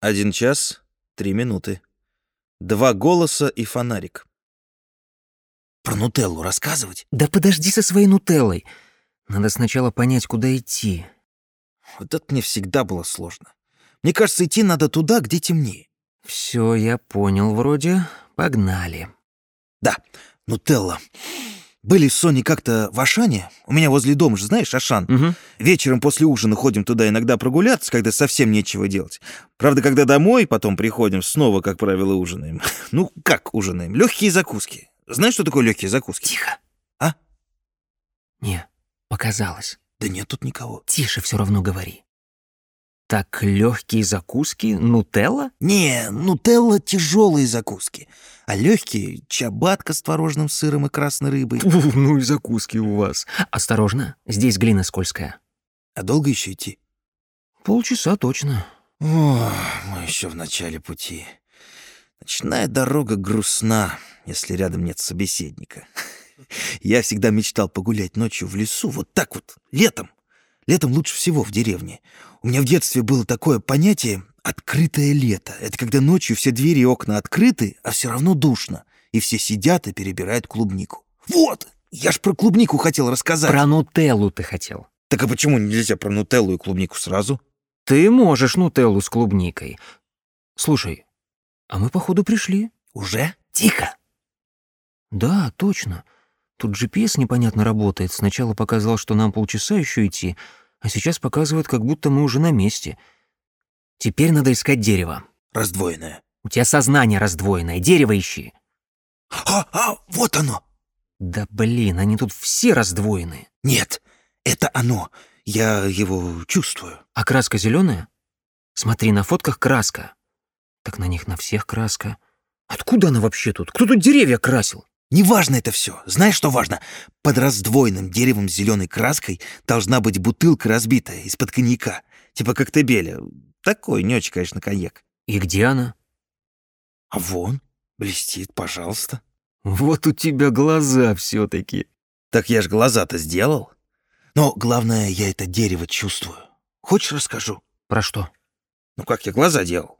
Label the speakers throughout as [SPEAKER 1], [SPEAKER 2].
[SPEAKER 1] Один час, три минуты. Два голоса и фонарик.
[SPEAKER 2] Про нутеллу рассказывать?
[SPEAKER 3] Да подожди со своей нутеллой. Надо сначала понять, куда идти.
[SPEAKER 1] Вот это мне всегда было сложно. Мне кажется, идти надо туда, где темнее.
[SPEAKER 3] Все, я понял вроде. Погнали.
[SPEAKER 1] Да, нутелла. Были с Соней как-то в Ашане. У меня возле дома же, знаешь, Ашан.
[SPEAKER 3] Угу.
[SPEAKER 1] Вечером после ужина ходим туда иногда прогуляться, когда совсем нечего делать. Правда, когда домой потом приходим, снова, как правило, ужинаем. Ну, как ужинаем? Легкие закуски. Знаешь, что такое легкие закуски?
[SPEAKER 3] Тихо.
[SPEAKER 1] А?
[SPEAKER 3] Не, показалось.
[SPEAKER 1] Да нет тут никого.
[SPEAKER 3] Тише все равно говори. Так легкие закуски, нутелла?
[SPEAKER 1] Не, нутелла тяжелые закуски, а легкие чабатка с творожным сыром и красной рыбой.
[SPEAKER 3] Фу, ну и закуски у вас. Осторожно, здесь глина скользкая.
[SPEAKER 1] А долго еще идти?
[SPEAKER 3] Полчаса точно.
[SPEAKER 1] О, мы еще в начале пути. Ночная дорога грустна, если рядом нет собеседника. Я всегда мечтал погулять ночью в лесу, вот так вот, летом. Летом лучше всего в деревне. У меня в детстве было такое понятие «открытое лето». Это когда ночью все двери и окна открыты, а все равно душно, и все сидят и перебирают клубнику. Вот! Я ж про клубнику хотел рассказать.
[SPEAKER 3] Про нутеллу ты хотел.
[SPEAKER 1] Так а почему нельзя про нутеллу и клубнику сразу?
[SPEAKER 3] Ты можешь нутеллу с клубникой. Слушай, а мы, походу, пришли.
[SPEAKER 1] Уже?
[SPEAKER 2] Тихо.
[SPEAKER 3] Да, точно. Тут GPS непонятно работает. Сначала показал, что нам полчаса еще идти, а сейчас показывает, как будто мы уже на месте. Теперь надо искать дерево.
[SPEAKER 1] Раздвоенное.
[SPEAKER 3] У тебя сознание раздвоенное, дерево ищи.
[SPEAKER 2] А, а, вот оно.
[SPEAKER 3] Да блин, они тут все раздвоенные.
[SPEAKER 2] Нет, это оно. Я его чувствую.
[SPEAKER 3] А краска зеленая? Смотри, на фотках краска. Так на них на всех краска. Откуда она вообще тут? Кто тут деревья красил?
[SPEAKER 2] Неважно это все. Знаешь, что важно? Под раздвоенным деревом с зеленой краской должна быть бутылка разбитая из-под коньяка.
[SPEAKER 1] Типа коктебеля. Такой, не очень, конечно, коньяк.
[SPEAKER 3] И где она?
[SPEAKER 2] А вон, блестит, пожалуйста.
[SPEAKER 3] Вот у тебя глаза все таки
[SPEAKER 1] Так я ж глаза-то сделал.
[SPEAKER 2] Но главное, я это дерево чувствую. Хочешь, расскажу?
[SPEAKER 3] Про что?
[SPEAKER 1] Ну как я глаза делал?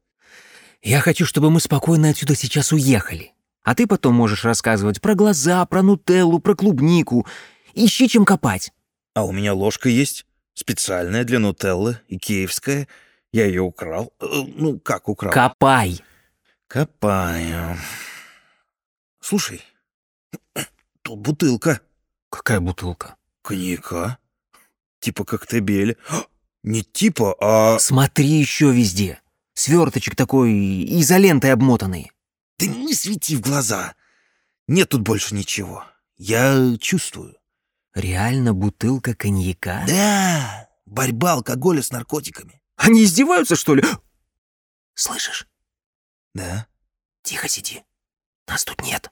[SPEAKER 3] Я хочу, чтобы мы спокойно отсюда сейчас уехали. А ты потом можешь рассказывать про глаза, про нутеллу, про клубнику. Ищи чем копать.
[SPEAKER 1] А у меня ложка есть. Специальная для нутеллы и киевская. Я ее украл. Э, Ну, как украл?
[SPEAKER 3] Копай.
[SPEAKER 1] Копаю. Слушай, тут бутылка
[SPEAKER 3] Какая бутылка?
[SPEAKER 1] коньяка. Типа коктебеля. Не типа, а...
[SPEAKER 3] Смотри еще везде. Сверточек такой изолентой обмотанный.
[SPEAKER 2] Ты не свети в глаза. Нет тут больше ничего. Я чувствую.
[SPEAKER 3] Реально бутылка коньяка?
[SPEAKER 2] Да, борьба алкоголя с наркотиками.
[SPEAKER 3] Они издеваются, что ли?
[SPEAKER 2] Слышишь?
[SPEAKER 1] Да?
[SPEAKER 2] Тихо сиди. Нас тут нет.